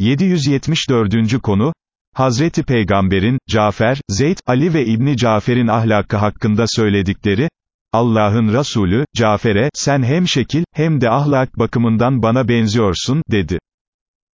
774. konu, Hazreti Peygamber'in, Cafer, Zeyd, Ali ve İbni Cafer'in ahlakı hakkında söyledikleri, Allah'ın Resulü, Cafer'e, sen hem şekil, hem de ahlak bakımından bana benziyorsun, dedi.